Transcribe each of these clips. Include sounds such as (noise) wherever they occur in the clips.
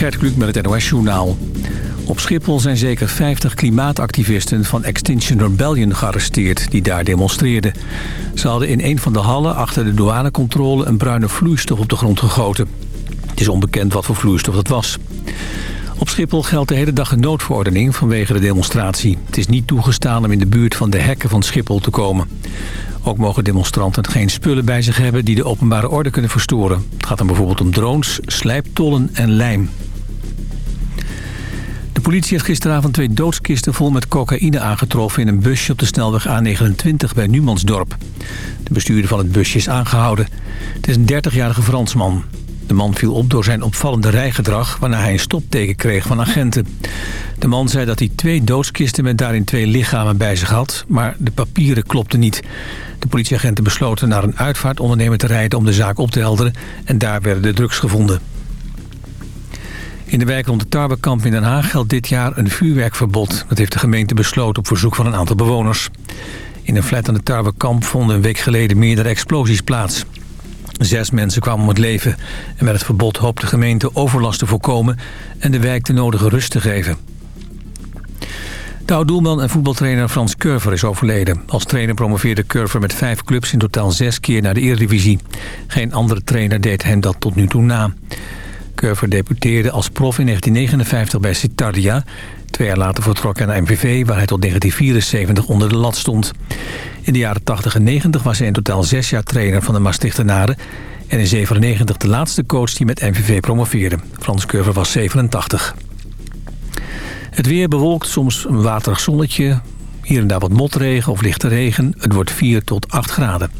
Gert Kluk met het NOS-journaal. Op Schiphol zijn zeker 50 klimaatactivisten van Extinction Rebellion gearresteerd... die daar demonstreerden. Ze hadden in een van de hallen achter de douanecontrole... een bruine vloeistof op de grond gegoten. Het is onbekend wat voor vloeistof dat was. Op Schiphol geldt de hele dag een noodverordening vanwege de demonstratie. Het is niet toegestaan om in de buurt van de hekken van Schiphol te komen. Ook mogen demonstranten geen spullen bij zich hebben die de openbare orde kunnen verstoren. Het gaat dan bijvoorbeeld om drones, slijptollen en lijm. De politie heeft gisteravond twee doodskisten vol met cocaïne aangetroffen... in een busje op de snelweg A29 bij Numansdorp. De bestuurder van het busje is aangehouden. Het is een 30-jarige Fransman. De man viel op door zijn opvallende rijgedrag... waarna hij een stopteken kreeg van agenten. De man zei dat hij twee doodskisten met daarin twee lichamen bij zich had... maar de papieren klopten niet. De politieagenten besloten naar een uitvaartondernemer te rijden om de zaak op te helderen... en daar werden de drugs gevonden. In de wijk rond de Tarbekamp in Den Haag geldt dit jaar een vuurwerkverbod. Dat heeft de gemeente besloten op verzoek van een aantal bewoners. In een flat aan de Tarbekamp vonden een week geleden meerdere explosies plaats. Zes mensen kwamen om het leven en met het verbod hoopt de gemeente overlast te voorkomen en de wijk de nodige rust te geven. De oud-doelman en voetbaltrainer Frans Curver is overleden. Als trainer promoveerde Curver met vijf clubs in totaal zes keer naar de Eredivisie. Geen andere trainer deed hem dat tot nu toe na. Curver debuteerde als prof in 1959 bij Citardia. Twee jaar later vertrok hij naar MVV, waar hij tot 1974 onder de lat stond. In de jaren 80 en 90 was hij in totaal zes jaar trainer van de Maastrichtenaren... en in 97 de laatste coach die met MVV promoveerde. Frans Curver was 87. Het weer bewolkt, soms een waterig zonnetje. Hier en daar wat motregen of lichte regen. Het wordt 4 tot 8 graden.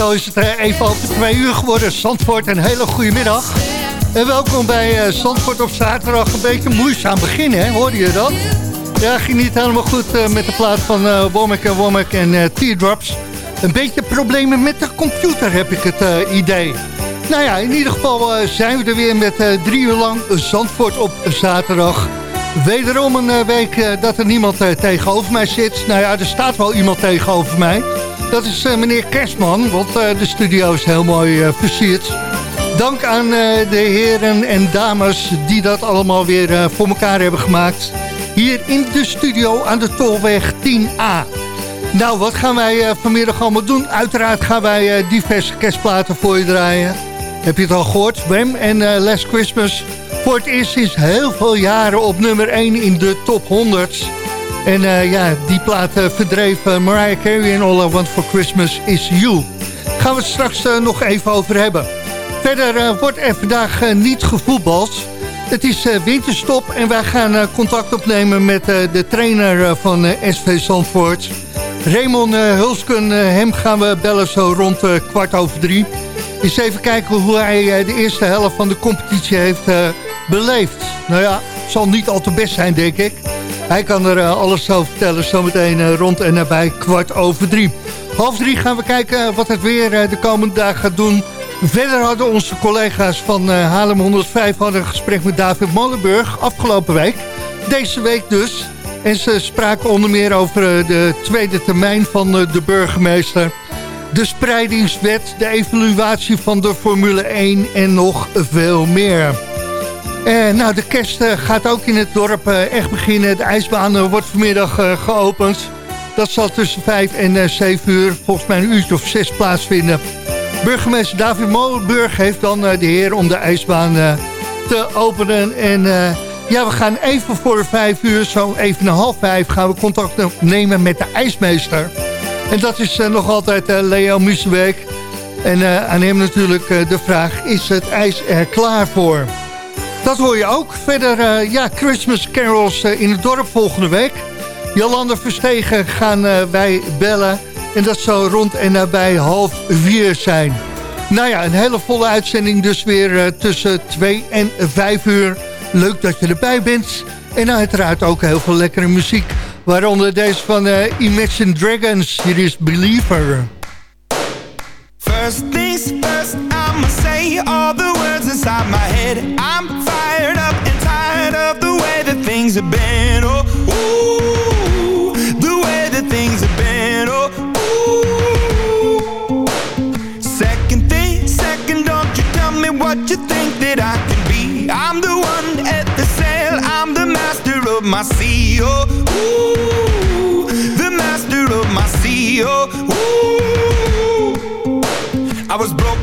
Zo is het eh, even over twee uur geworden. Zandvoort, een hele goede middag. En welkom bij uh, Zandvoort op zaterdag. Een beetje moeizaam begin, hè? Hoorde je dat? Ja, ging niet helemaal goed uh, met de plaat van Womack en Womack en Teardrops. Een beetje problemen met de computer, heb ik het idee. Nou ja, in ieder geval zijn we er weer met drie uur lang Zandvoort op zaterdag. Wederom een week dat er niemand tegenover mij zit. Nou ja, er staat wel iemand tegenover mij. Dat is uh, meneer Kerstman, want uh, de studio is heel mooi uh, versierd. Dank aan de heren en dames die dat allemaal weer voor elkaar hebben gemaakt. Hier in de studio aan de Tolweg 10A. Nou, wat gaan wij vanmiddag allemaal doen? Uiteraard gaan wij diverse kerstplaten voor je draaien. Heb je het al gehoord? Wem en Last Christmas voor het eerst sinds heel veel jaren op nummer 1 in de top 100. En uh, ja, die plaat uh, verdreef uh, Mariah Carey en All Want For Christmas Is You. Gaan we het straks nog even over hebben. Verder wordt er vandaag niet gevoetbald. Het is winterstop en wij gaan contact opnemen met de trainer van SV Zandvoort. Raymond Hulsken, hem gaan we bellen zo rond kwart over drie. Eens even kijken hoe hij de eerste helft van de competitie heeft beleefd. Nou ja, zal niet al te best zijn, denk ik. Hij kan er uh, alles over vertellen zometeen uh, rond en nabij kwart over drie. Half drie gaan we kijken wat het weer de komende dagen gaat doen. Verder hadden onze collega's van Haarlem 105 hadden een gesprek met David Molenburg afgelopen week. Deze week dus. En ze spraken onder meer over de tweede termijn van de burgemeester. De spreidingswet, de evaluatie van de Formule 1 en nog veel meer. Uh, nou, de kerst uh, gaat ook in het dorp uh, echt beginnen. De ijsbaan wordt vanmiddag geopend. Dat zal tussen 5 en 7 uur, volgens mij een uurtje of 6 plaatsvinden. Burgemeester David Molenburg heeft dan de heer om de ijsbaan te openen. En ja, we gaan even voor 5 uur, zo even een half 5, gaan we contact nemen met de ijsmeester. En dat is nog altijd Leo Musebeek. En aan hem natuurlijk de vraag, is het ijs er klaar voor? Dat hoor je ook. Verder, uh, ja, Christmas carols uh, in het dorp volgende week. Jolande Verstegen gaan uh, wij bellen. En dat zou rond en nabij half vier zijn. Nou ja, een hele volle uitzending dus weer tussen 2 en 5 uur. Leuk dat je erbij bent. En uiteraard ook heel veel lekkere muziek. Waaronder deze van Imagine Dragons. Hier is Believer. First say inside my head. I'm fired up and tired of the way that things have been. Oh, ooh, the way that things have been. Oh, ooh. Second thing, second, don't you tell me what you think that I can be. I'm the one at the sail, I'm the master of my sea. Oh, ooh, the master of my sea. Oh, ooh.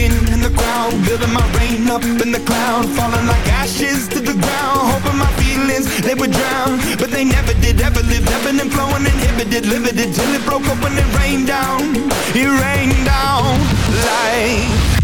Choking in the crowd Building my rain up in the cloud Falling like ashes to the ground Hoping my feelings, they would drown But they never did, ever lived Ebbing and flowing, inhibited, limited Till it broke when it rained down. It rained down like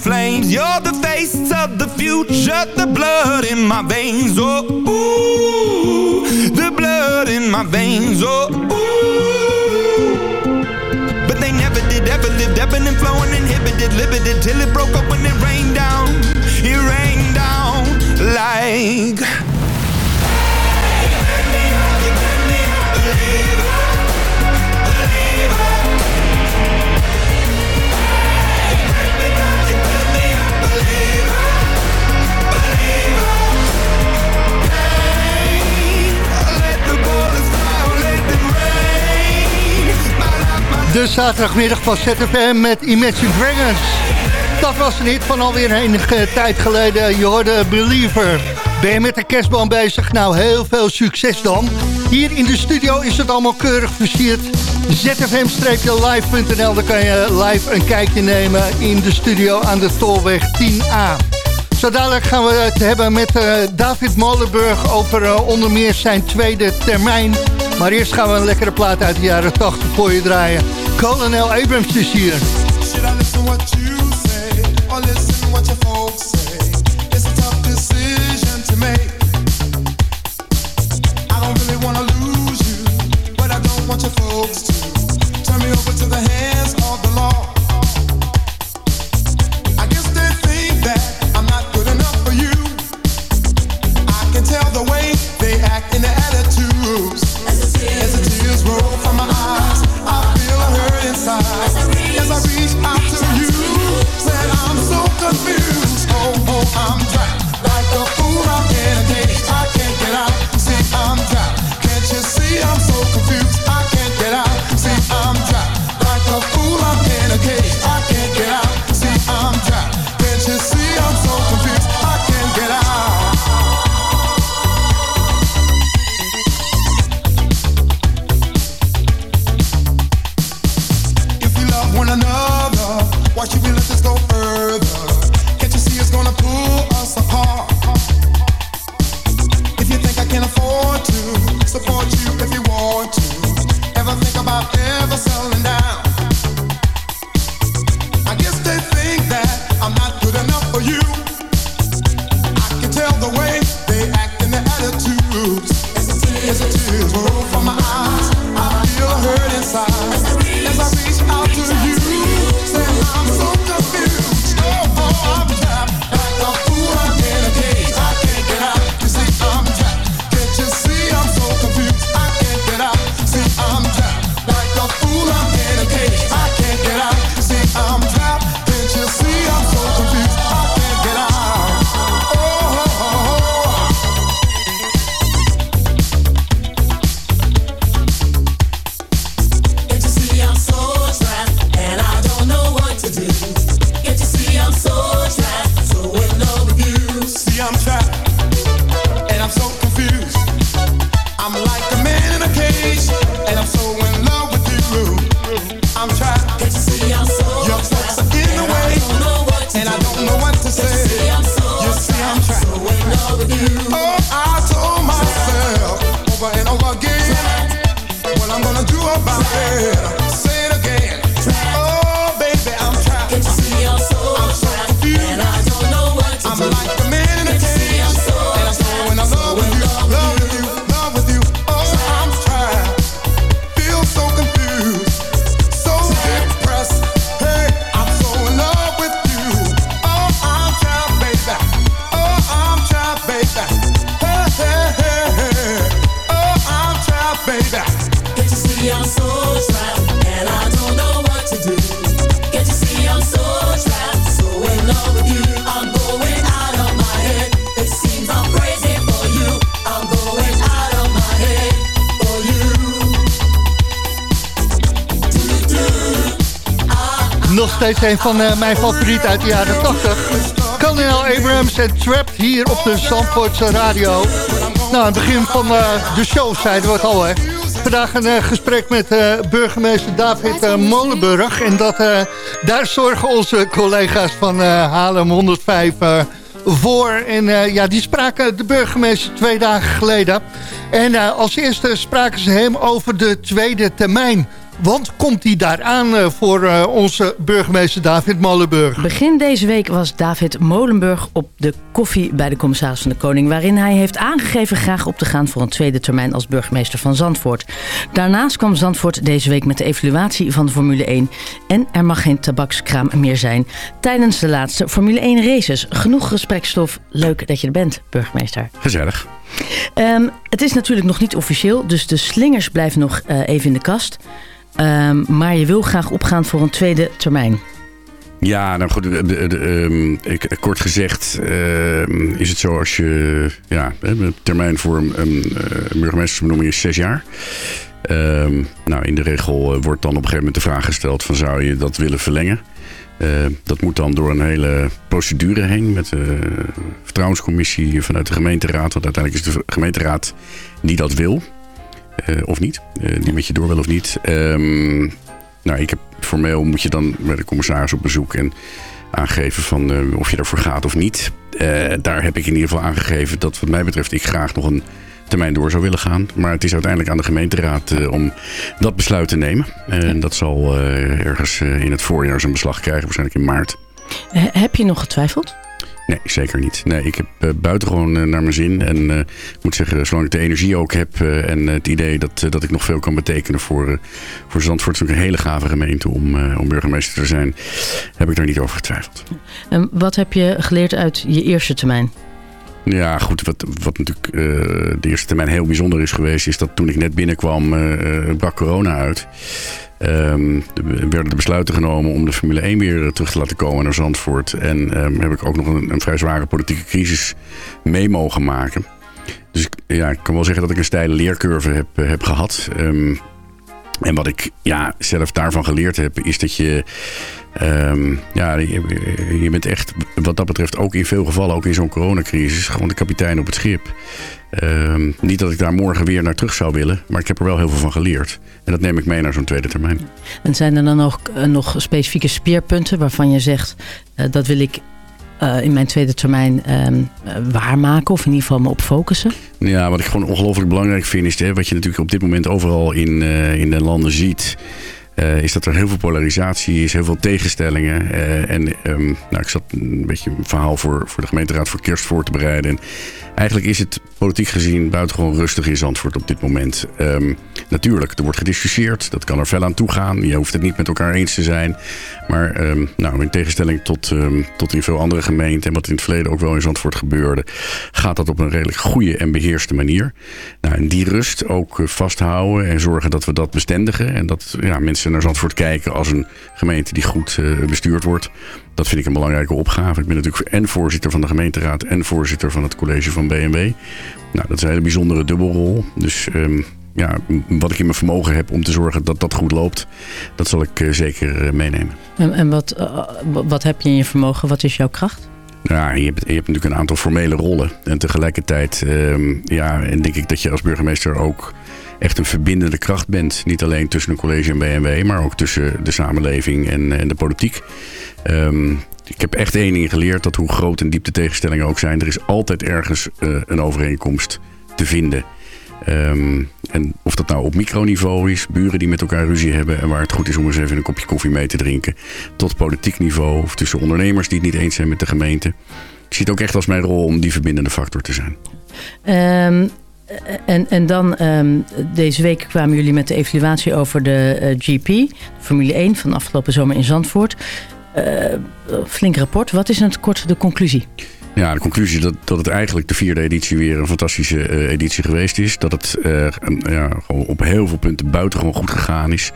flames. You're the face of the future. The blood in my veins Oh, ooh. The blood in my veins Oh, ooh. But they never did ever lived Ebbing and flowing Inhibited, limited Till it broke up when it rained down. It rained down Like De zaterdagmiddag van ZFM met Imagine Dragons. Dat was een hit van alweer enige tijd geleden. Je hoorde Believer. Ben je met de kerstboom bezig? Nou, heel veel succes dan. Hier in de studio is het allemaal keurig versierd. zfm-live.nl, daar kan je live een kijkje nemen in de studio aan de Tolweg 10A. Zo dadelijk gaan we het hebben met eh, David Molenburg over eh, onder meer zijn tweede termijn maar eerst gaan we een lekkere plaat uit de jaren 80 voor je draaien. Colonel Abrams is hier. reach out. steeds een van eh, mijn favorieten uit de jaren 80. Colonel Abrams en Trapped hier op de Zandvoortse Radio. Nou, aan het begin van eh, de show zeiden we het al, hè. Vandaag een eh, gesprek met burgemeester David Molenburg. En dat, daar zorgen onze collega's van Halem 105 voor. En ja, die spraken de burgemeester twee dagen geleden. En als eerste spraken ze hem over de tweede termijn. Want komt die daar aan eh, voor eh, onze burgemeester David Molenburg? Begin deze week was David Molenburg op de koffie bij de commissaris van de Koning... waarin hij heeft aangegeven graag op te gaan voor een tweede termijn als burgemeester van Zandvoort. Daarnaast kwam Zandvoort deze week met de evaluatie van de Formule 1... en er mag geen tabakskraam meer zijn tijdens de laatste Formule 1 races. Genoeg gesprekstof. Leuk dat je er bent, burgemeester. Gezellig. Ehm, het is natuurlijk nog niet officieel, dus de slingers blijven nog eh, even in de kast... Ehm, maar je wil graag opgaan voor een tweede termijn. Ja, nou goed, ehm, ik, kort gezegd ehm, is het zo als je... Ja, termijn voor een, een eh, burgemeestersbenoeming is zes jaar. Nou, in de regel eh, wordt dan op een gegeven moment de vraag gesteld van zou je dat willen verlengen? Dat moet dan door een hele procedure heen met de vertrouwenscommissie vanuit de gemeenteraad. Want uiteindelijk is de gemeenteraad die dat wil. Eh, of niet. eh, die met je door wil of niet. Ehm, nou, ik heb formeel moet je dan met de commissaris op bezoek en aangeven van eh, of je ervoor gaat of niet. Daar heb ik in ieder geval aangegeven dat wat mij betreft ik graag nog een termijn door zou willen gaan. Maar het is uiteindelijk aan de gemeenteraad om dat besluit te nemen. En dat zal ergens in het voorjaar zijn beslag krijgen, waarschijnlijk in maart. He- heb je nog getwijfeld? Nee, zeker niet. Nee, ik heb uh, buitengewoon uh, naar mijn zin. En uh, ik moet zeggen, zolang ik de energie ook heb en het idee dat, dat ik nog veel kan betekenen voor, voor Zandvoort. Het is ook een hele gave gemeente om, om burgemeester te zijn. Heb ik daar niet over getwijfeld. En wat heb je geleerd uit je eerste termijn? Ja, goed. Wat, wat natuurlijk de eerste termijn heel bijzonder is geweest... is dat toen ik net binnenkwam, brak corona uit. Um, er werden de besluiten genomen om de Formule 1 weer terug te laten komen naar Zandvoort. En um, heb ik ook nog een, een, vrij zware politieke crisis mee mogen maken. Dus ja, ik kan wel zeggen dat ik een steile leercurve heb, heb gehad. Um, en wat ik ja, zelf daarvan geleerd heb, is dat je... ja, je, je, bent echt, wat dat betreft, ook in veel gevallen, ook in zo'n coronacrisis, gewoon de kapitein op het schip. Um, niet dat ik daar morgen weer naar terug zou willen, maar ik heb er wel heel veel van geleerd. En dat neem ik mee naar zo'n tweede termijn. En zijn er dan ook uh, nog specifieke speerpunten waarvan je zegt, uh, dat wil ik uh, in mijn tweede termijn um, waarmaken of in ieder geval me op focussen? Ja, wat ik gewoon ongelooflijk belangrijk vind is, hè, wat je natuurlijk op dit moment overal in, in de landen ziet... Uh, is dat er heel veel polarisatie is, heel veel tegenstellingen. Uh, en um, nou, ik zat een beetje een verhaal voor, voor de gemeenteraad voor kerst voor te bereiden. En eigenlijk is het politiek gezien buitengewoon rustig in Zandvoort op dit moment. Um, natuurlijk, er wordt gediscussieerd, dat kan er fel aan toe gaan. Je hoeft het niet met elkaar eens te zijn. Maar um, nou, in tegenstelling tot, tot in veel andere gemeenten... en wat in het verleden ook wel in Zandvoort gebeurde... gaat dat op een redelijk goede en beheerste manier. Nou, en die rust ook vasthouden en zorgen dat we dat bestendigen. En dat ja, mensen naar Zandvoort kijken als een gemeente die goed uh, bestuurd wordt. Dat vind ik een belangrijke opgave. Ik ben natuurlijk en voorzitter van de gemeenteraad en voorzitter van het college van BMW. Nou, dat is een hele bijzondere dubbelrol. Dus um, ja, wat ik in mijn vermogen heb om te zorgen dat dat goed loopt, dat zal ik uh, zeker uh, meenemen. En, en wat, uh, wat heb je in je vermogen? Wat is jouw kracht? Ja, je hebt, je hebt natuurlijk een aantal formele rollen. En tegelijkertijd um, ja, en denk ik dat je als burgemeester ook echt een verbindende kracht bent. Niet alleen tussen een college en BMW, maar ook tussen de samenleving en, en de politiek. Um, ik heb echt één ding geleerd, dat hoe groot en diep de tegenstellingen ook zijn... er is altijd ergens uh, een overeenkomst te vinden. Um, en of dat nou op microniveau is, buren die met elkaar ruzie hebben... en waar het goed is om eens even een kopje koffie mee te drinken... tot politiek niveau of tussen ondernemers die het niet eens zijn met de gemeente. Ik zie het ook echt als mijn rol om die verbindende factor te zijn. Um, en, en dan um, deze week kwamen jullie met de evaluatie over de uh, GP, Formule 1 van afgelopen zomer in Zandvoort. Uh, flink rapport. Wat is in het kort de conclusie? Ja, de conclusie dat, dat het eigenlijk de vierde editie weer een fantastische uh, editie geweest is. Dat het uh, ja, gewoon op heel veel punten buitengewoon goed gegaan is.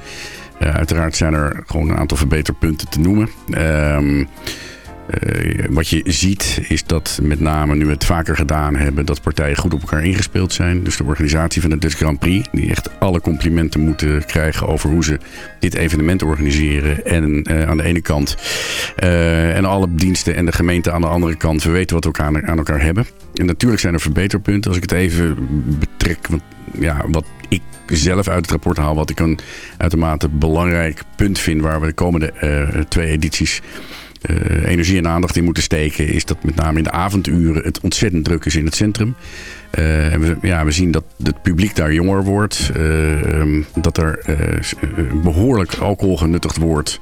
Uh, uiteraard zijn er gewoon een aantal verbeterpunten te noemen. Um, Uh, wat je ziet is dat met name nu we het vaker gedaan hebben... dat partijen goed op elkaar ingespeeld zijn. Dus de organisatie van de Dutch Grand Prix... die echt alle complimenten moeten krijgen over hoe ze dit evenement organiseren. En uh, aan de ene kant uh, en alle diensten en de gemeente aan de andere kant... we weten wat we elkaar, aan elkaar hebben. En natuurlijk zijn er verbeterpunten. Als ik het even betrek... Ja, wat ik zelf uit het rapport haal... wat ik een uitermate belangrijk punt vind... waar we de komende twee edities... Uh, energie en aandacht in moeten steken... is dat met name in de avonduren het ontzettend druk is in het centrum. Eh, en we, ja, we zien dat het publiek daar jonger wordt. eh, ehm, dat er eh, eh, behoorlijk alcohol genuttigd wordt.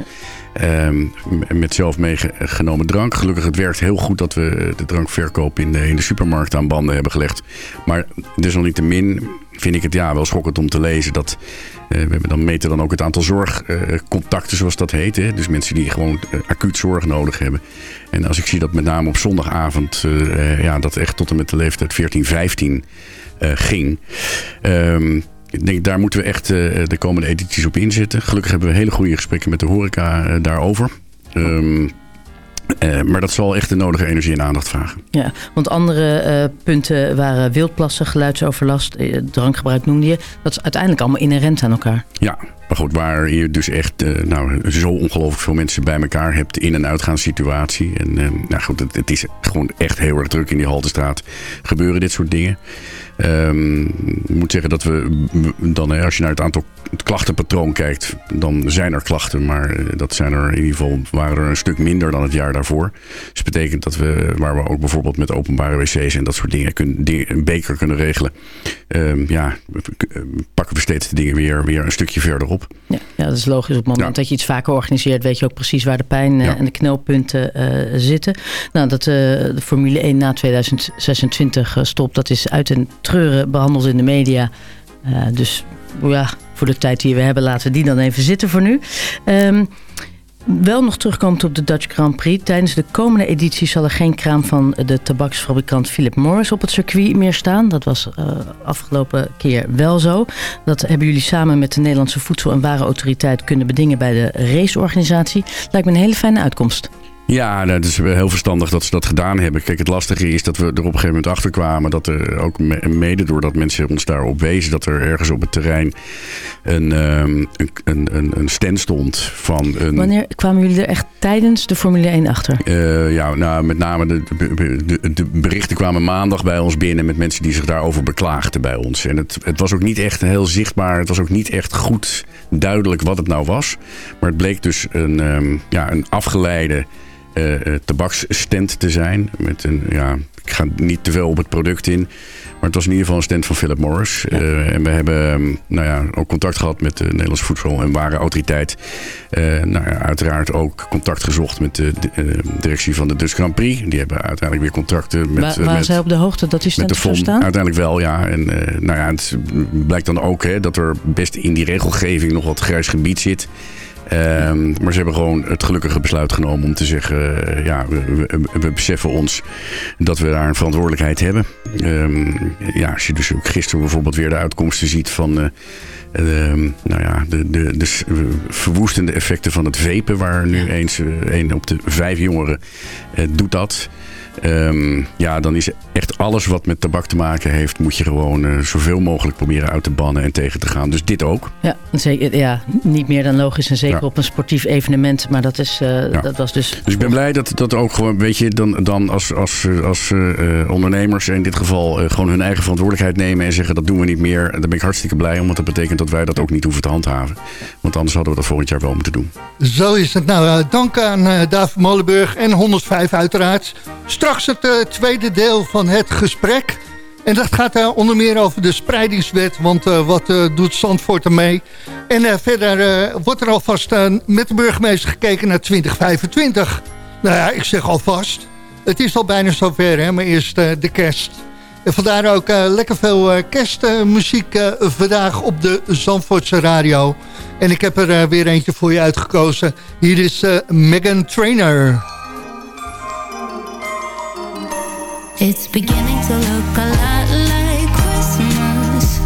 Ehm, met zelf meegenomen drank. Gelukkig het werkt heel goed dat we de drankverkoop in de, in de supermarkt aan banden hebben gelegd. Maar desalniettemin vind ik het ja, wel schokkend om te lezen dat... eh, we hebben dan meten dan ook het aantal zorgcontacten, zoals dat heet. Hè? Dus mensen die gewoon eh, acuut zorg nodig hebben. En als ik zie dat met name op zondagavond... eh, ja, dat echt tot en met de leeftijd 14, 15 eh, ging... Ehm, ik denk, daar moeten we echt de komende edities op inzetten. Gelukkig hebben we hele goede gesprekken met de horeca daarover. Ehm, eh, maar dat zal echt de nodige energie en aandacht vragen. Ja, want andere eh, punten waren wildplassen, geluidsoverlast, eh, drankgebruik noemde je. Dat is uiteindelijk allemaal inherent aan elkaar. Ja, maar goed, waar je dus echt nou, zo ongelooflijk veel mensen bij elkaar hebt in- en uitgaanssituatie. En nou goed, het, het is gewoon echt heel erg druk in die Haltestraat. Gebeuren dit soort dingen. Ehm, ik moet zeggen dat we dan, als je naar het aantal het klachtenpatroon kijkt, dan zijn er klachten. Maar eh, dat zijn er in ieder geval, waren er een stuk minder dan het jaar daarvoor. Dus dat betekent dat we, waar we ook bijvoorbeeld met openbare wc's en dat soort dingen kunnen, een beker kunnen regelen. ehm, ja, eh, pakken we steeds de dingen weer, weer een stukje verder op. Ja, ja, dat is logisch. Op het moment Ja. dat je iets vaker organiseert, weet je ook precies waar de pijn eh, Ja. en de knelpunten zitten. Nou, dat de Formule 1 na 2026 eh, stopt, dat is uit en treuren behandeld in de media. Dus ja, voor de tijd die we hebben, laten we die dan even zitten voor nu. Ehm, wel nog terugkomend op de Dutch Grand Prix. Tijdens de komende editie zal er geen kraam van de tabaksfabrikant Philip Morris op het circuit meer staan. Dat was eh, afgelopen keer wel zo. Dat hebben jullie samen met de Nederlandse Voedsel- en Warenautoriteit kunnen bedingen bij de raceorganisatie. Lijkt me een hele fijne uitkomst. Ja, nou, het is heel verstandig dat ze dat gedaan hebben. Kijk, het lastige is dat we er op een gegeven moment achter kwamen. Dat er ook me- mede doordat mensen ons daarop wezen. dat er ergens op het terrein een, ehm, een, een, een, een stand stond van een. Wanneer kwamen jullie er echt tijdens de Formule 1 achter? Eh, ja, nou, met name de, de, de, de berichten kwamen maandag bij ons binnen met mensen die zich daarover beklaagden bij ons. En het, het was ook niet echt heel zichtbaar. Het was ook niet echt goed duidelijk wat het nou was. Maar het bleek dus een, ehm, ja, een afgeleide eh, tabaksstand te zijn. Met een, ja, ik ga niet te veel op het product in. Maar het was in ieder geval een stand van Philip Morris. Eh, en we hebben ehm, nou ja, ook contact gehad met de Nederlandse Voedsel- en Warenautoriteit. Eh, nou ja, uiteraard ook contact gezocht met de, de, directie van de Dutch Grand Prix. Die hebben uiteindelijk weer contacten met, Wa- eh, waren met, zij op de hoogte dat die met stand zou staan? Uiteindelijk wel, ja. En nou ja, het blijkt dan ook hè, dat er best in die regelgeving nog wat grijs gebied zit. Ehm, maar ze hebben gewoon het gelukkige besluit genomen om te zeggen... eh, ja, we, we, we beseffen ons dat we daar een verantwoordelijkheid hebben. Ehm, ja, als je dus ook gisteren bijvoorbeeld weer de uitkomsten ziet van... eh, ehm, nou ja, de, de, de verwoestende effecten van het vapen... waar nu eens eh, één op de vijf jongeren doet dat... Ehm, ja, dan is echt alles wat met tabak te maken heeft... moet je gewoon eh, zoveel mogelijk proberen uit te bannen en tegen te gaan. Dus dit ook. Ja, zeker, ja, niet meer dan logisch. En zeker Ja. op een sportief evenement. Maar dat, is, eh, Ja. dat was dus... Dus ik ben blij dat dat ook gewoon, weet je, dan, dan als, als, als eh, ondernemers in dit geval gewoon hun eigen verantwoordelijkheid nemen en zeggen dat doen we niet meer. Dan ben ik hartstikke blij, omdat dat betekent dat wij dat ook niet hoeven te handhaven. Want anders hadden we dat volgend jaar wel moeten doen. Zo is het. Nou, dank aan eh, David Molenburg en 105 uiteraard. Straks het eh, tweede deel van het gesprek. En dat gaat eh, onder meer over de spreidingswet. Want eh, wat doet Zandvoort ermee? En verder wordt er alvast met de burgemeester gekeken naar 2025. Nou ja, ik zeg alvast. Het is al bijna zover, hè, maar eerst de kerst. En vandaar ook lekker veel kerstmuziek vandaag op de Zandvoortse radio. En ik heb er weer eentje voor je uitgekozen. Hier is Megan Trainer. It's beginning to look a lot like Christmas.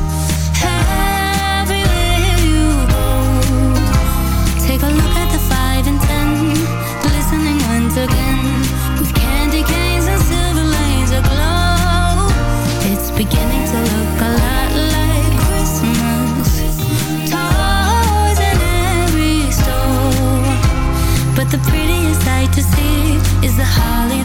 Everywhere you go, take a look at the five and ten, glistening once again, with candy canes and silver lanes aglow. It's beginning to look a lot like Christmas. Toys in every store. But the prettiest sight to see is the holly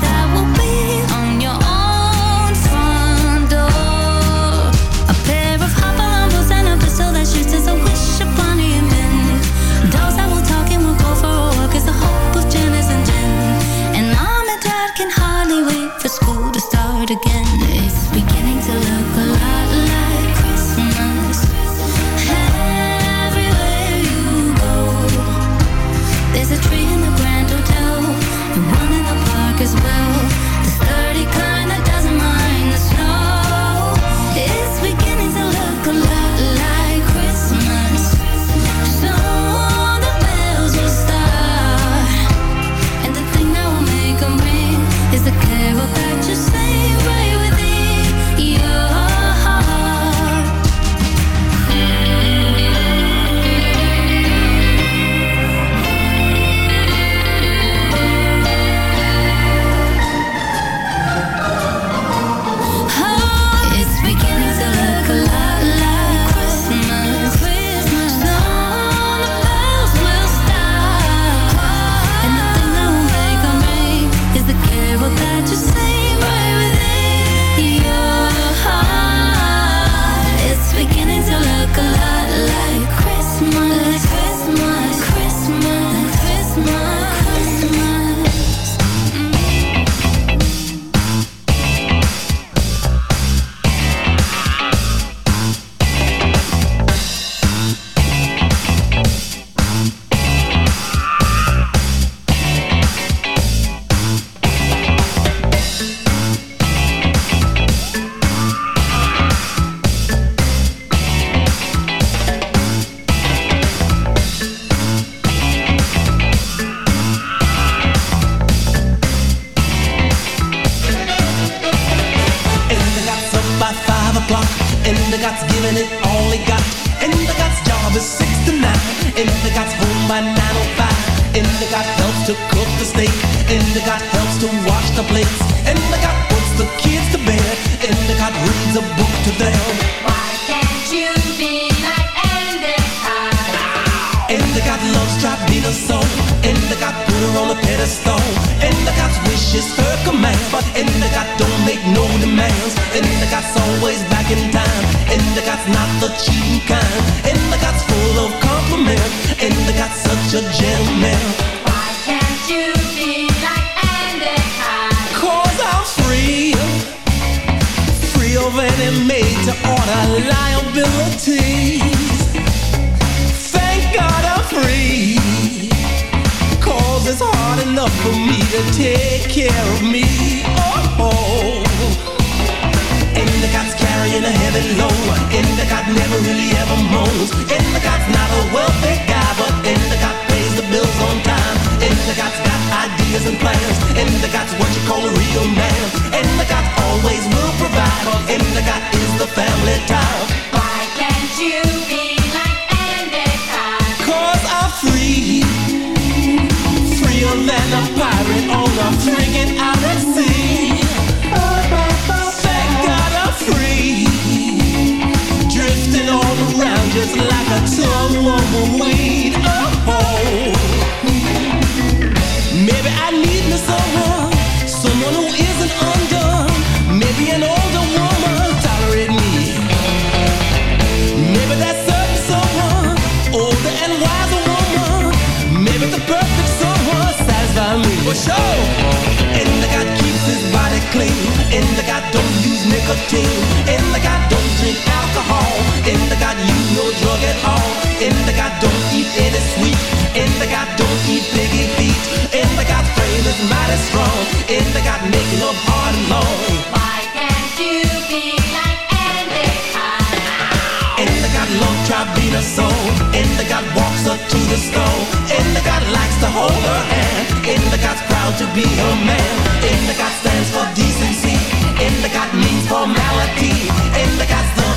helps to cook the steak, and they got helps to wash the plates, and they got puts the kids to bed, and they got reads a book to them. Why can't you be like Endicott? And they got love's Tribina song, and they got put her on a pedestal, and they got wishes her command, but and they got don't make no demands, and they got always back in time, and they got not the cheating kind, and they got full of compliments, and they got such a gentleman. It's hard enough for me to take care of me. Oh, oh. Endicott's carrying a heavy load. Endicott never really ever moans. Endicott's not a wealthy guy But Endicott pays the bills on time. Endicott's got ideas and plans. Endicott's what you call a real man. Endicott always will provide. Cause Endicott is the family time. Why can't you be like Endicott? Cause I'm free Than a pirate on out at sea. I'm free Drifting all around just like a tongue Oh, Maybe I need me Someone for sure. And the God keeps his body clean. And the God don't use nicotine. And the God don't Proud to be a man. Endicott stands for decency. Endicott means formality. Endicott's the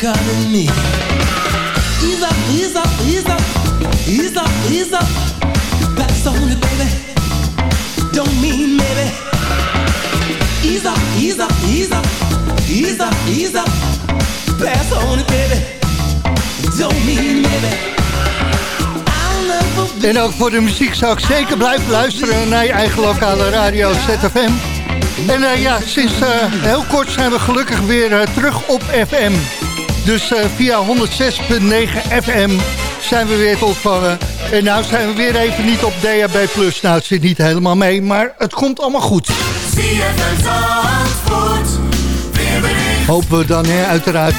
Me. Ease up, ease up, ease up, ease up, ease up. Pass on it, baby. Don't mean maybe. Ease up, ease up, ease up, ease up, ease up. Pass on it, baby. Don't mean maybe. En ook voor de muziek zou ik zeker blijven luisteren naar je eigen lokale radio ZFM. En eh, ja, sinds eh, heel kort zijn we gelukkig weer eh, terug op FM. Dus eh, via 106.9 FM zijn we weer te ontvangen. En nou zijn we weer even niet op DHB+. Nou, het zit niet helemaal mee, maar het komt allemaal goed. Hopen we dan, hè, uiteraard.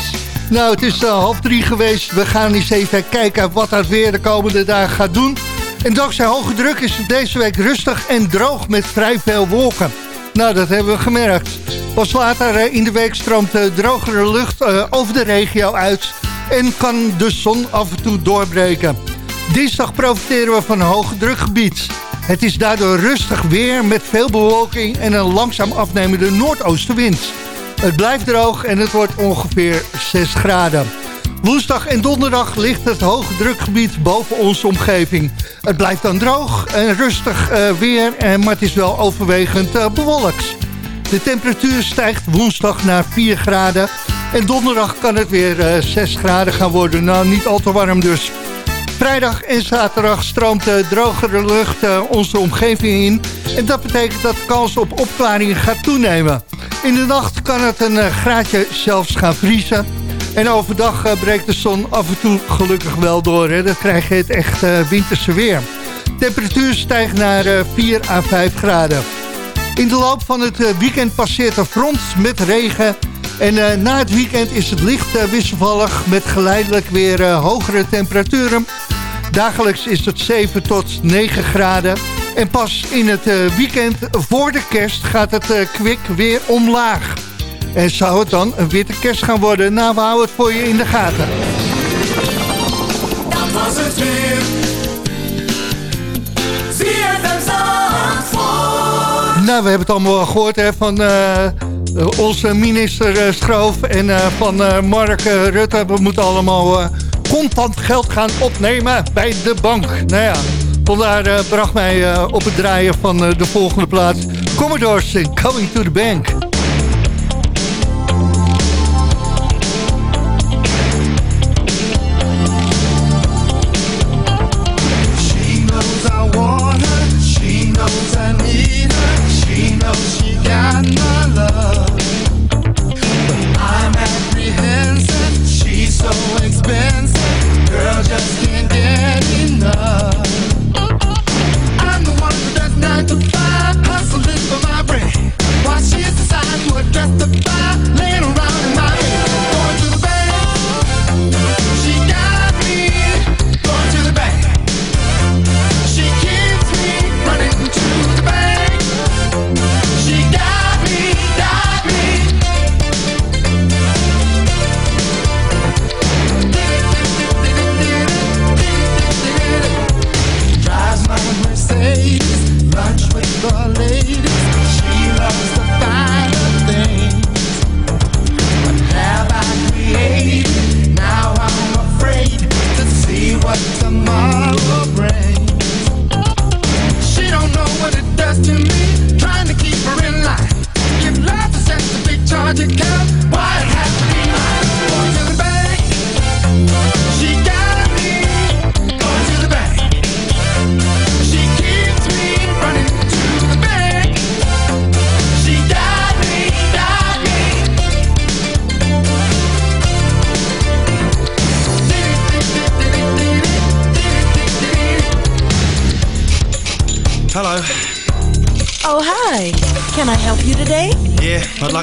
Nou, het is uh, half drie geweest. We gaan eens even kijken wat het weer de komende dagen gaat doen. En dankzij hoge druk is het deze week rustig en droog met vrij veel wolken. Nou, dat hebben we gemerkt. Pas later eh, in de week stroomt uh, drogere lucht uh, over de regio uit... en kan de zon af en toe doorbreken. Dinsdag profiteren we van een hoge drukgebied. Het is daardoor rustig weer met veel bewolking en een langzaam afnemende noordoostenwind. Het blijft droog en het wordt ongeveer 6 graden. Woensdag en donderdag ligt het hoge drukgebied boven onze omgeving. Het blijft dan droog en rustig weer, maar het is wel overwegend bewolkt. De temperatuur stijgt woensdag naar 4 graden. En donderdag kan het weer uh, 6 graden gaan worden. Nou, niet al te warm dus. Vrijdag en zaterdag stroomt de drogere lucht uh, onze omgeving in. En dat betekent dat de kans op opklaringen gaat toenemen. In de nacht kan het een uh, graadje zelfs gaan vriezen. En overdag breekt de zon af en toe gelukkig wel door. Hè. Dan krijg je het echt winterse weer. Temperatuur stijgt naar eh, 4 à 5 graden. In de loop van het eh, weekend passeert een front met regen. En eh, na het weekend is het licht eh, wisselvallig met geleidelijk weer hogere temperaturen. Dagelijks is het 7 tot 9 graden. En pas in het weekend voor de kerst gaat het kwik weer omlaag. En zou het dan een witte kerst gaan worden? Nou, we houden het voor je in de gaten. Dat was het weer. We hebben het allemaal gehoord hè, van eh, eh, onze minister eh, Schroof en van Mark Rutte. We moeten allemaal contant geld gaan opnemen bij de bank. Nou ja, vandaar bracht mij op het draaien van de volgende plaats. Commodores en Coming to the Bank.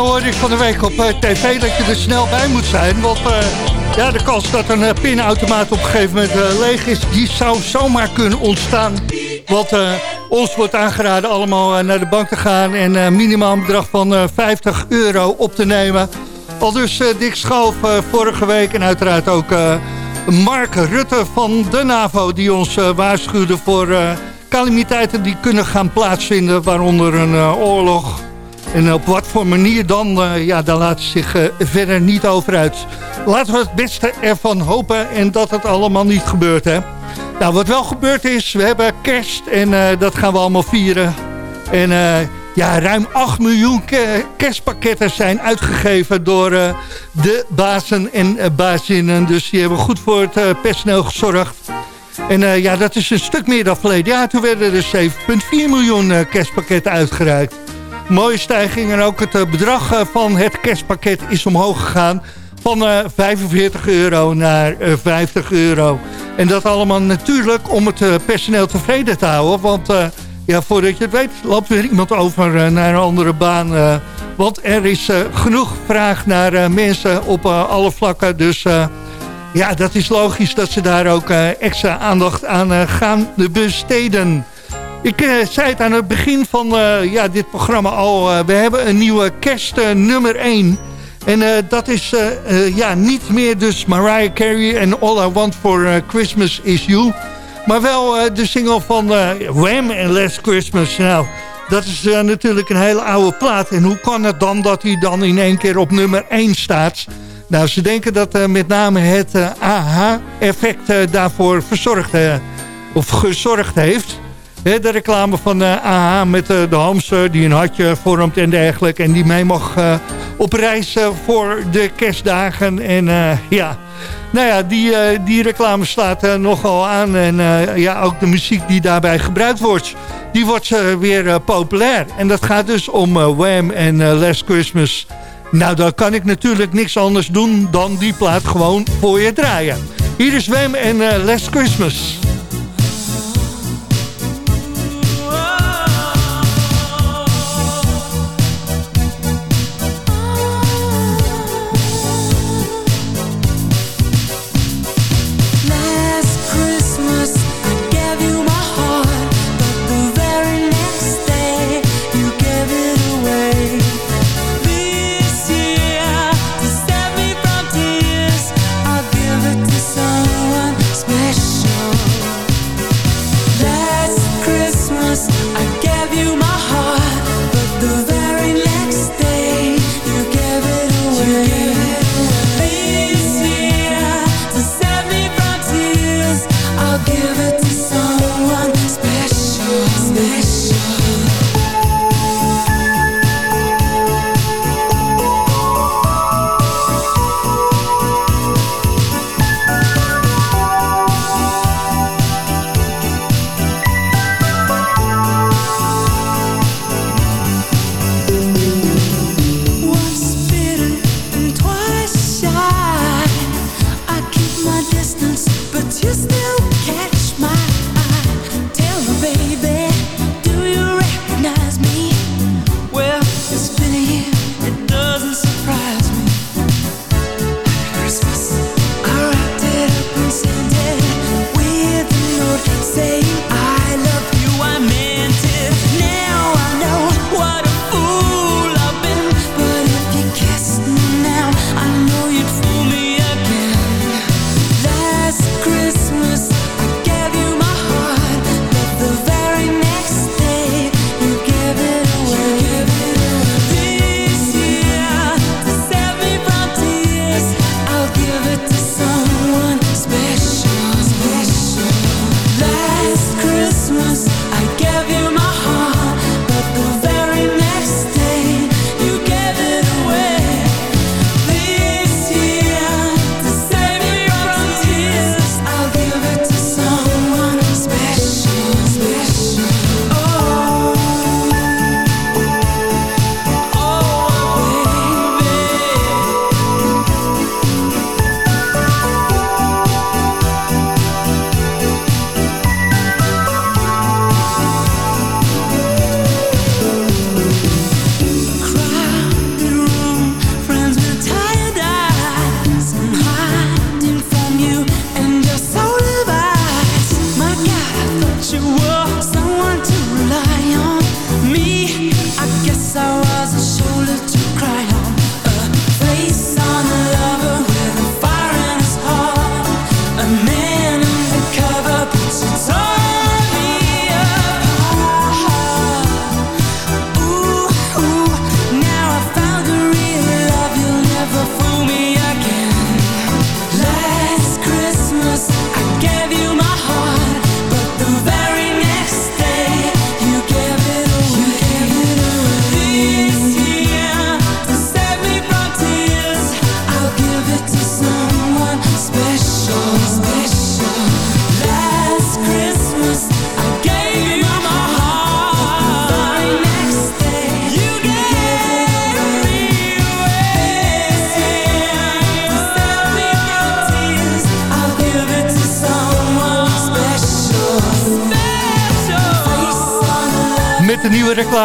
Nou hoorde ik van de week op eh, tv dat je er snel bij moet zijn. Want eh, ja, de kans dat een eh, pinautomaat op een gegeven moment leeg is... die zou zomaar kunnen ontstaan. Want ons wordt aangeraden allemaal naar de bank te gaan... en minimaal een bedrag van eh, 50 euro op te nemen. Al dus Dick Schoof vorige week en uiteraard ook Mark Rutte van de NAVO... die ons waarschuwde voor calamiteiten die kunnen gaan plaatsvinden... waaronder een oorlog. En op wat voor manier dan, eh, ja, daar laat zich eh, verder niet over uit. Laten we het beste ervan hopen en dat het allemaal niet gebeurt, hè. Nou, wat wel gebeurd is, we hebben kerst en eh, dat gaan we allemaal vieren. En ja, ruim 8 miljoen ke- kerstpakketten zijn uitgegeven door de bazen en bazinnen. Dus die hebben goed voor het personeel gezorgd. En ja, dat is een stuk meer dan verleden jaar. Toen werden er 7,4 miljoen kerstpakketten uitgereikt. Mooie stijging en ook het eh, bedrag eh, van het kerstpakket is omhoog gegaan. Van eh, 45 euro naar eh, 50 euro. En dat allemaal natuurlijk om het eh, personeel tevreden te houden. Want eh, ja, voordat je het weet loopt weer iemand over eh, naar een andere baan. eh, want er is eh, genoeg vraag naar eh, mensen op eh, alle vlakken. Dus eh, ja, dat is logisch dat ze daar ook eh, extra aandacht aan eh, gaan besteden. Ik eh, zei het aan het begin van eh, ja, dit programma al. eh, we hebben een nieuwe kerst eh, nummer 1. En dat is ja, niet meer dus Mariah Carey en All I Want For Christmas Is You. Maar wel de single van Wham en Last Christmas. Nou, dat is natuurlijk een hele oude plaat. En hoe kan het dan dat hij dan in één keer op nummer 1 staat? Nou, ze denken dat met name het AH-effect eh, daarvoor verzorgd, of gezorgd heeft. De reclame van AH met eh, de hamster die een hartje vormt en dergelijke. En die mee mag eh, op reis eh, voor de kerstdagen. En ja, nou ja, die, die reclame slaat nogal aan. En ja, ook de muziek die daarbij gebruikt wordt, die wordt weer populair. En dat gaat dus om Wham en Last Christmas. Nou, dan kan ik natuurlijk niks anders doen dan die plaat gewoon voor je draaien. Hier is Wham en Last Christmas.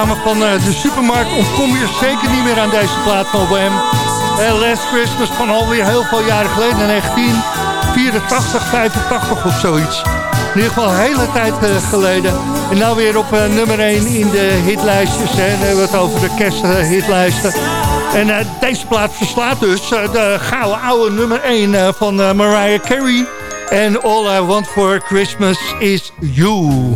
Van eh, de supermarkt ontkom je zeker niet meer aan deze plaat van Wham. Eh, Last Christmas van alweer heel veel jaren geleden, 1984, 85 of zoiets. In ieder geval een hele tijd eh, geleden. En nou weer op nummer 1 in de hitlijstjes. Hè. Hebben het over de kersthitlijsten. En deze plaat verslaat dus de gouden oude nummer 1 eh, van Mariah Carey. En All I Want For Christmas Is You.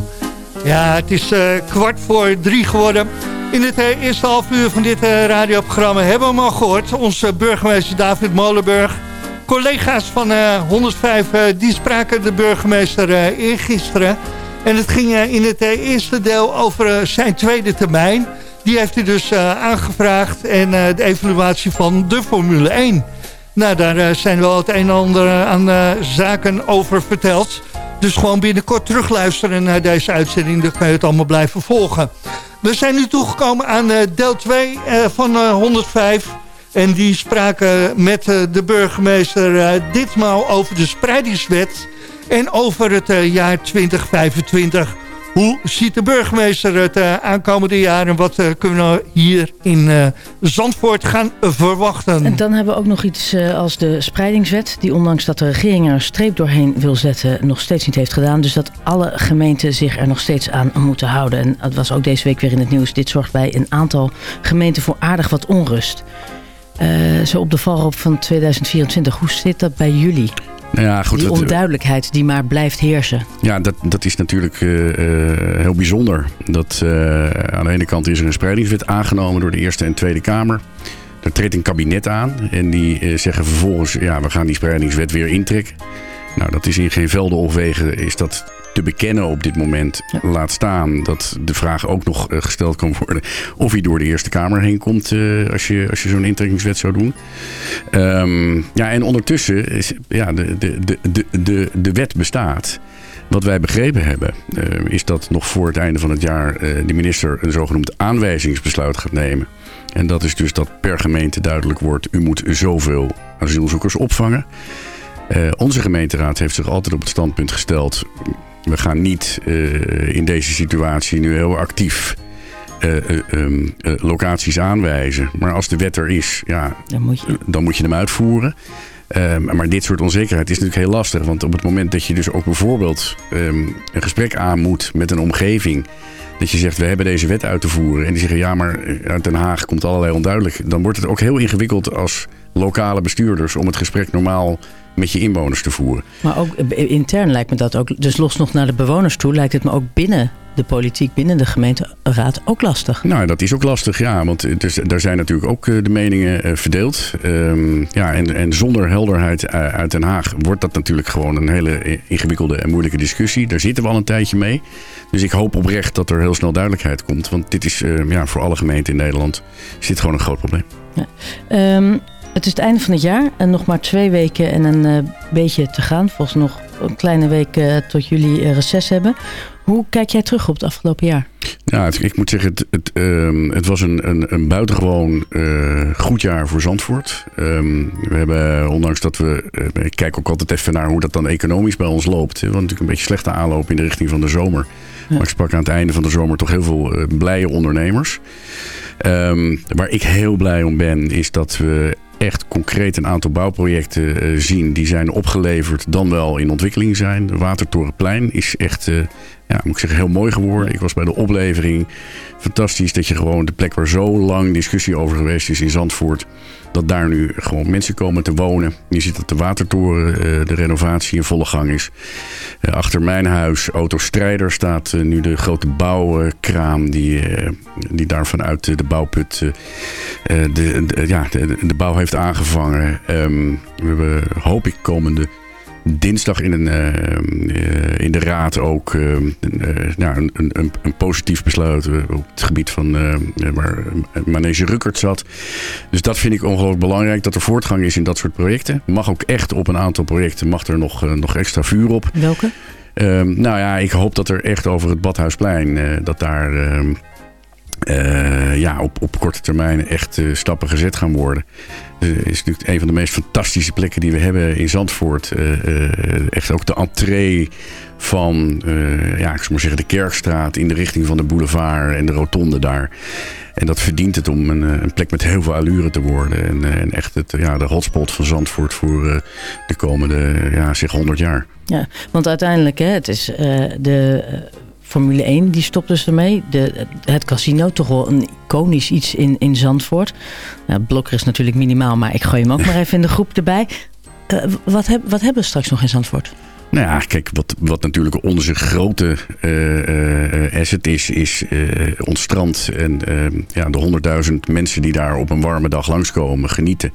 Ja, het is eh, kwart voor drie geworden. In het eh, eerste half uur van dit eh, radioprogramma hebben we hem al gehoord. Onze burgemeester David Molenburg. Collega's van eh, 105 eh, die spraken de burgemeester eergisteren. En het ging in het eerste deel over zijn tweede termijn. Die heeft hij dus aangevraagd. En de evaluatie van de Formule 1. Nou, daar zijn wel het een en ander aan zaken over verteld. Dus gewoon binnenkort terugluisteren naar deze uitzending. Dan kan je het allemaal blijven volgen. We zijn nu toegekomen aan eh, deel 2 eh, van eh, 105. En die spraken met eh, de burgemeester eh, ditmaal over de spreidingswet. En over het eh, jaar 2025. Hoe ziet de burgemeester het eh, aankomende jaar? En wat eh, kunnen we hier in eh, Zandvoort gaan verwachten? En dan hebben we ook nog iets als de spreidingswet... die ondanks dat de regering er een streep doorheen wil zetten... nog steeds niet heeft gedaan. Dus dat alle gemeenten zich er nog steeds aan moeten houden. En het was ook deze week weer in het nieuws. Dit zorgt bij een aantal gemeenten voor aardig wat onrust. Zo op de valreep van 2024. Hoe zit dat bij jullie? Nou ja, goed, die onduidelijkheid die maar blijft heersen. Ja, dat, dat is natuurlijk eh, eh, heel bijzonder. Dat, eh, aan de ene kant is er een spreidingswet aangenomen door de Eerste en Tweede Kamer. Er treedt een kabinet aan en die zeggen vervolgens... ja, we gaan die spreidingswet weer intrekken. Nou, dat is in geen velden of wegen is dat te bekennen op dit moment. Laat staan dat de vraag ook nog eh, gesteld kan worden... of hij door de Eerste Kamer heen komt eh, als je, als je zo'n intrekkingswet zou doen. Ehm, ja, en ondertussen is ja, de, de, de, de, de, de wet bestaat. Wat wij begrepen hebben, eh, is dat nog voor het einde van het jaar de minister een zogenoemd aanwijzingsbesluit gaat nemen. En dat is dus dat per gemeente duidelijk wordt, u moet zoveel asielzoekers opvangen. Onze gemeenteraad heeft zich altijd op het standpunt gesteld, we gaan niet eh, in deze situatie nu heel actief eh, eh, ehm, eh, locaties aanwijzen. Maar als de wet er is, ja, Dan moet je... dan moet je hem uitvoeren. Ehm, maar dit soort onzekerheid is natuurlijk heel lastig. Want op het moment dat je dus ook bijvoorbeeld ehm, een gesprek aan moet met een omgeving. Dat je zegt, we hebben deze wet uit te voeren. En die zeggen, ja, maar uit Den Haag komt allerlei onduidelijk. Dan wordt het ook heel ingewikkeld als lokale bestuurders... om het gesprek normaal met je inwoners te voeren. Maar ook eh, intern lijkt me dat ook, dus los nog naar de bewoners toe, lijkt het me ook binnen de politiek, binnen de gemeenteraad ook lastig. Nou, dat is ook lastig, ja. Want is- daar zijn natuurlijk ook eh, de meningen eh, verdeeld. Ehm, ja, en, en zonder helderheid uit Den Haag wordt dat natuurlijk gewoon een hele ingewikkelde en moeilijke discussie. Daar zitten we al een tijdje mee. Dus ik hoop oprecht dat er heel snel duidelijkheid komt. Want dit is eh, ja, voor alle gemeenten in Nederland is dit gewoon een groot probleem. Ehm, het is het einde van het jaar en nog maar twee weken en een eh, beetje te gaan. Volgens nog een kleine week eh, tot jullie eh, reces hebben. Hoe kijk jij terug op het afgelopen jaar? Ja, het- ik moet zeggen, het, het, ehm, het was een, een, een buitengewoon goed jaar voor Zandvoort. Ehm, we hebben, ondanks dat we... ik kijk ook altijd even naar hoe dat dan economisch bij ons loopt. hè, Want natuurlijk een beetje slechte aanloop in de richting van de zomer. Maar ik sprak aan het einde van de zomer toch heel veel eh, blije ondernemers. Ehm, waar ik heel blij om ben, is dat we echt concreet een aantal bouwprojecten eh, zien die zijn opgeleverd, dan wel in ontwikkeling zijn. De Watertorenplein is echt, eh, ja, moet ik zeggen, heel mooi geworden. Ik was bij de oplevering. Fantastisch dat je gewoon de plek waar zo lang discussie over geweest is in Zandvoort, dat daar nu gewoon mensen komen te wonen. Je ziet dat de Watertoren, eh, de renovatie in volle gang is. Eh, achter mijn huis, Autostrijder, staat eh, nu de grote bouwkraan die, die daar vanuit de bouwput de, de- ja, de, de bouw heeft aangevangen. Ehm, we hebben, hoop ik, komende dinsdag in, een, eh, eh, in de raad ook eh, een, nou, een, een, een, positief besluit op het gebied van waar Manege Ruckert zat. Dus dat vind ik ongelooflijk belangrijk, dat er voortgang is in dat soort projecten. Mag ook echt op een aantal projecten mag er nog, nog extra vuur op. Welke? Ehm, nou ja, ik hoop dat er echt over het Badhuisplein, dat daar... eh, ja, op, op korte termijn echt eh, stappen gezet gaan worden. Het is natuurlijk een van de meest fantastische plekken die we hebben in Zandvoort. Eh, eh, echt ook de entree van eh, ja, ik zou maar zeggen, de Kerkstraat in de richting van de boulevard en de rotonde daar. En dat verdient het om een, eh, een plek met heel veel allure te worden. En, eh, echt het, ja, de hotspot van Zandvoort voor eh, de komende ja, zeg 100 jaar. Ja, want uiteindelijk, hè, het is eh, de eh, Formule 1 die stopt dus ermee. De, het casino, toch wel een iconisch iets in, in Zandvoort. Nou, Blokker is natuurlijk minimaal, maar ik gooi hem ook maar even in de groep erbij. Eh, wat, heb, wat hebben we straks nog in Zandvoort? Nou ja, kijk, wat, wat natuurlijk onze grote eh, eh, asset is, is ons strand. En ja, de honderdduizend mensen die daar op een warme dag langskomen, genieten.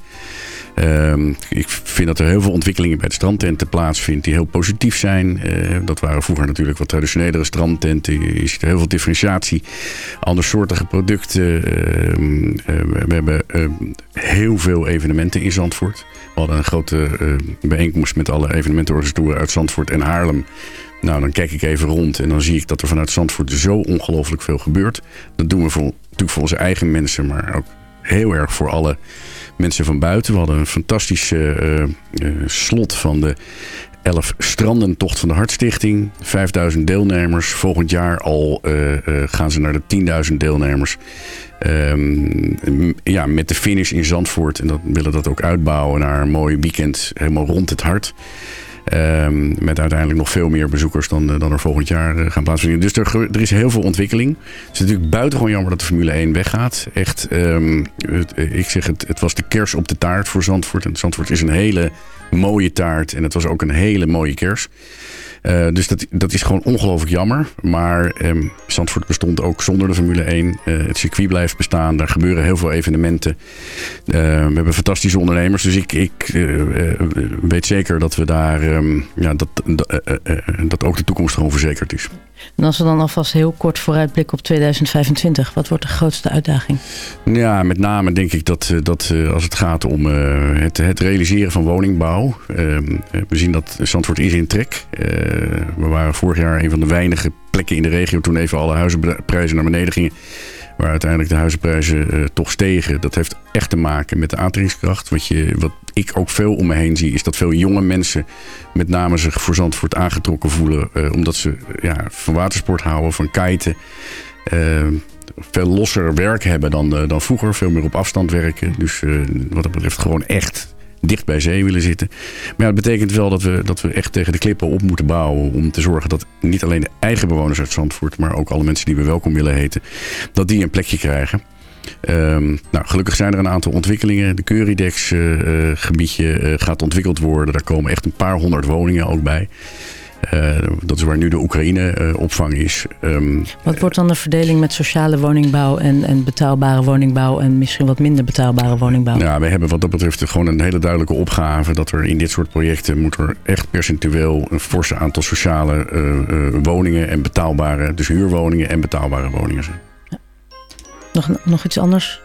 Ehm, ik vind dat er heel veel ontwikkelingen bij de strandtenten plaatsvindt die heel positief zijn. Eh, dat waren vroeger natuurlijk wat traditionelere strandtenten. Je ziet heel veel differentiatie, andersoortige producten. Ehm, eh, we hebben ehm, heel veel evenementen in Zandvoort. We hadden een grote eh, bijeenkomst met alle evenementenorganisatoren uit Zandvoort en Haarlem. Nou, dan kijk ik even rond en dan zie ik dat er vanuit Zandvoort zo ongelooflijk veel gebeurt. Dat doen we voor, natuurlijk voor onze eigen mensen, maar ook heel erg voor alle mensen van buiten. We hadden een fantastische eh, eh, slot van de 11 strandentocht van de Hartstichting. 5000 deelnemers. Volgend jaar al eh, eh, gaan ze naar de 10.000 deelnemers. Ehm, ja, met de finish in Zandvoort. En dat willen dat ook uitbouwen naar een mooi weekend helemaal rond het hart. Ehm, met uiteindelijk nog veel meer bezoekers dan, eh, dan er volgend jaar eh, gaan plaatsvinden. Dus er, er is heel veel ontwikkeling. Het is natuurlijk buitengewoon jammer dat de Formule 1 weggaat. Echt, ehm, eh, ik zeg het, het was de kers op de taart voor Zandvoort. En Zandvoort is een hele mooie taart. En het was ook een hele mooie kers. Eh, dus dat, dat is gewoon ongelooflijk jammer. Maar ehm, Zandvoort bestond ook zonder de Formule 1. Eh, het circuit blijft bestaan. Daar gebeuren heel veel evenementen. Eh, we hebben fantastische ondernemers. Dus ik, ik weet zeker dat we daar ehm, ja, dat, dat, ook de toekomst gewoon verzekerd is. En als we dan alvast heel kort vooruitblikken op 2025, wat wordt de grootste uitdaging? Ja, met name denk ik dat, dat als het gaat om het, het realiseren van woningbouw. ehm, eh, we zien dat Zandvoort is in trek. Eh, we waren vorig jaar een van de weinige plekken in de regio toen even alle huizenprijzen naar beneden gingen. Waar uiteindelijk de huizenprijzen eh, toch stegen. Dat heeft echt te maken met de aantrekkingskracht. Wat, je, wat ik ook veel om me heen zie, is dat veel jonge mensen met name zich voor Zandvoort aangetrokken voelen. eh, omdat ze ja, van watersport houden, van kiten. Veel losser werk hebben dan, dan vroeger. Veel meer op afstand werken. Dus wat dat betreft gewoon echt dicht bij zee willen zitten. Maar ja, dat betekent wel dat we, dat we echt tegen de klippen op moeten bouwen. Om te zorgen dat niet alleen de eigen bewoners uit Zandvoort. Maar ook alle mensen die we welkom willen heten. Dat die een plekje krijgen. Ehm, nou, gelukkig zijn er een aantal ontwikkelingen. De Keuridex eh, eh, gebiedje eh, gaat ontwikkeld worden. Daar komen echt een paar honderd woningen ook bij. Eh, dat is waar nu de Oekraïne eh, opvang is. Ehm, Wat wordt dan de verdeling met sociale woningbouw en, en betaalbare woningbouw en misschien wat minder betaalbare woningbouw? Ja, we hebben wat dat betreft gewoon een hele duidelijke opgave. Dat er in dit soort projecten moet er echt percentueel een forse aantal sociale eh, woningen en betaalbare, dus huurwoningen en betaalbare woningen zijn. Nog, nog iets anders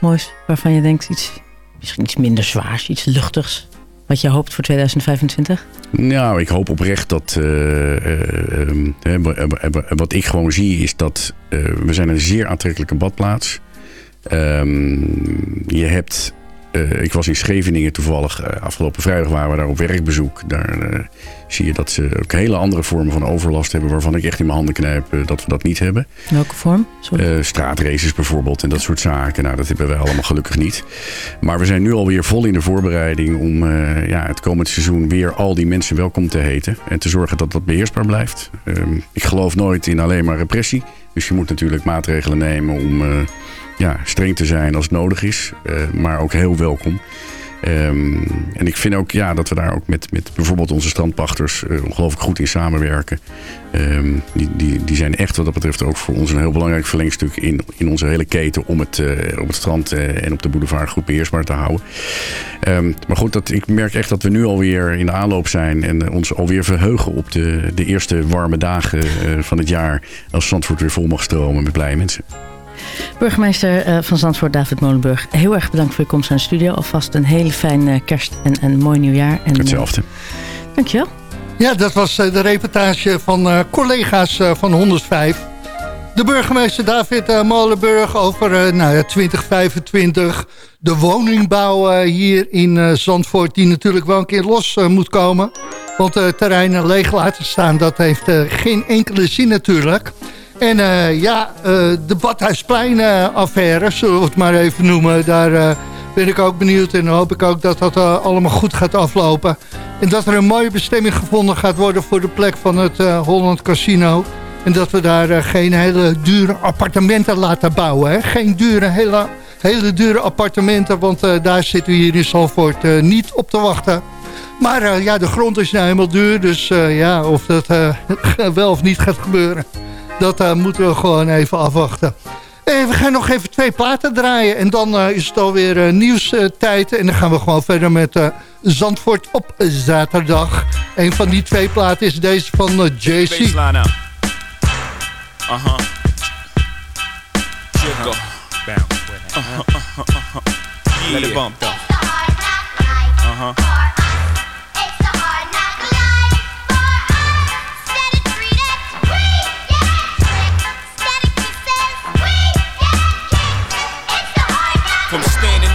moois waarvan je denkt iets, misschien iets minder zwaars, iets luchtigs, wat je hoopt voor 2025? Nou, ik hoop oprecht dat. eh, eh, ehm, wat ik gewoon zie is dat. eh, we zijn een zeer aantrekkelijke badplaats. Ehm, je hebt. Eh, ik was in Scheveningen toevallig. eh, afgelopen vrijdag waren we daar op werkbezoek. Daar eh, zie je dat ze ook hele andere vormen van overlast hebben. waarvan ik echt in mijn handen knijp dat we dat niet hebben. Welke vorm? Sorry. Straatraces bijvoorbeeld en dat soort zaken. Nou, dat hebben wij allemaal gelukkig niet. Maar we zijn nu alweer vol in de voorbereiding om ja, het komend seizoen weer al die mensen welkom te heten. En te zorgen dat dat beheersbaar blijft. Ehm, ik geloof nooit in alleen maar repressie. Dus je moet natuurlijk maatregelen nemen om ja, streng te zijn als nodig is. eh, maar ook heel welkom. Ehm, en ik vind ook ja, dat we daar ook met, met bijvoorbeeld onze strandpachters eh, ongelooflijk goed in samenwerken. Ehm, die, die, die zijn echt wat dat betreft ook voor ons een heel belangrijk verlengstuk in, in onze hele keten om het eh, op het strand en op de boulevard goed beheersbaar te houden. Ehm, maar goed, dat, ik merk echt dat we nu alweer in de aanloop zijn en ons alweer verheugen op de, de eerste warme dagen van het jaar. Als Zandvoort weer vol mag stromen met blije mensen. Burgemeester eh, van Zandvoort, David Molenburg, heel erg bedankt voor je komst naar de studio. Alvast een hele fijne kerst en een mooi nieuwjaar. En, eh, Hetzelfde. dankjewel. Ja, dat was eh, de reportage van eh, collega's eh, van 105. De burgemeester David eh, Molenburg over eh, nou ja, 2025. De woningbouw eh, hier in eh, Zandvoort die natuurlijk wel een keer los moet komen. Want eh, terreinen leeg laten staan, dat heeft eh, geen enkele zin natuurlijk. En eh, ja, eh, de Badhuisplein-affaire, zullen we het maar even noemen... daar eh, ben ik ook benieuwd en hoop ik ook dat dat allemaal goed gaat aflopen. En dat er een mooie bestemming gevonden gaat worden voor de plek van het Holland Casino... En dat we daar geen hele dure appartementen laten bouwen. Geen dure, hele, hele dure appartementen, want daar zitten we hier in Zalvoort eh, niet op te wachten. Maar ja, de grond is nou helemaal duur, dus ja, of dat (laughs) wel of niet gaat gebeuren... dat eh, moeten we gewoon even afwachten. Eh, we gaan nog even twee platen draaien en dan eh, is het alweer eh, nieuwstijd. en dan gaan we gewoon verder met eh, Zandvoort op zaterdag. Een van die twee platen is deze van JC. Baseline. Uh. Jiggle. Bounce. Uh-huh, uh-huh, uh-huh. Let it bump though. Uh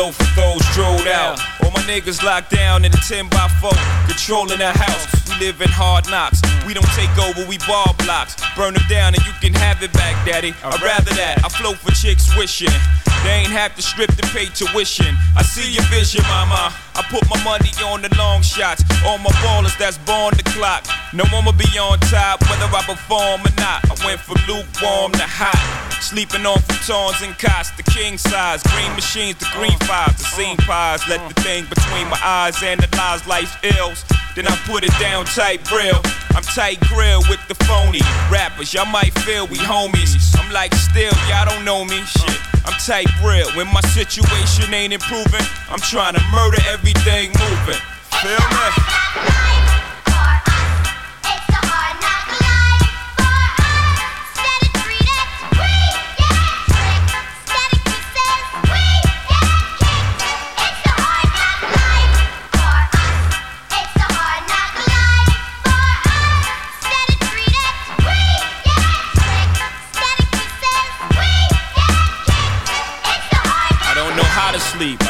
I flow for those strolled out. All my niggas locked down in a 10 by 4, controlling the house. We live in hard knocks. We don't take over, we ball blocks. Burn them down and you can have it back, daddy. I'd rather that. I flow for chicks wishing. They ain't have to strip to pay tuition. I see your vision, mama. I put my money on the long shots. All my ballers that's born the clock. No one will be on top, whether I perform or not. I went from lukewarm to hot. Sleeping on futons and cots, the king size. Green machines, the green fives, the scene pies. Let the thing between my eyes analyze life's ills. Then I put it down tight real. I'm tight grill with the phony rappers. Y'all might feel we homies. I'm like still, y'all don't know me. Shit, I'm tight real. When my situation ain't improving, I'm trying to murder everything moving. Feel me?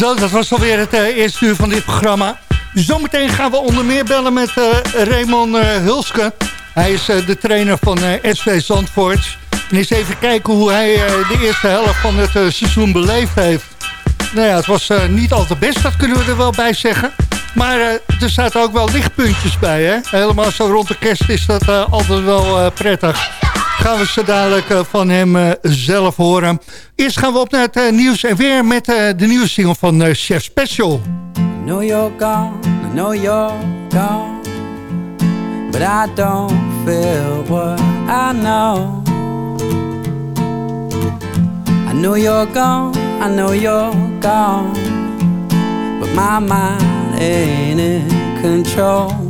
Zo, dat was alweer het eh, eerste uur van dit programma. Zometeen gaan we onder meer bellen met eh, Raymond eh, Hulske. Hij is de trainer van SV Zandvoort. En eens even kijken hoe hij de eerste helft van het seizoen beleefd heeft. Nou ja, het was niet al te best, dat kunnen we er wel bij zeggen. Maar er zaten ook wel lichtpuntjes bij, hè? Helemaal zo rond de kerst is dat altijd wel prettig. Gaan we zo dadelijk eh, van hem eh, zelf horen. Eerst gaan we op naar het eh, nieuws en weer met de nieuwe single van Chef Special. know you're gone I know you're gone, but I don't feel what I know. I know you're gone, I know you're gone, but my mind ain't in control.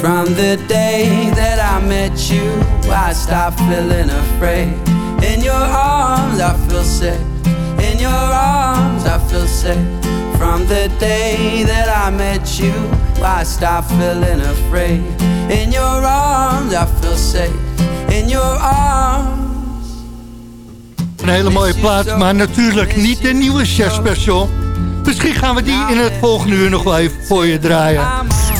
From the day that I met you, I stopped feeling afraid. In your arms, I feel safe. In your arms, I feel safe. From the day that I met you, I stopped feeling afraid. In your arms, I feel safe. In your arms. Een hele mooie plaat, maar natuurlijk niet de nieuwe chef special. Misschien gaan we die in het volgende uur nog wel even voor je draaien.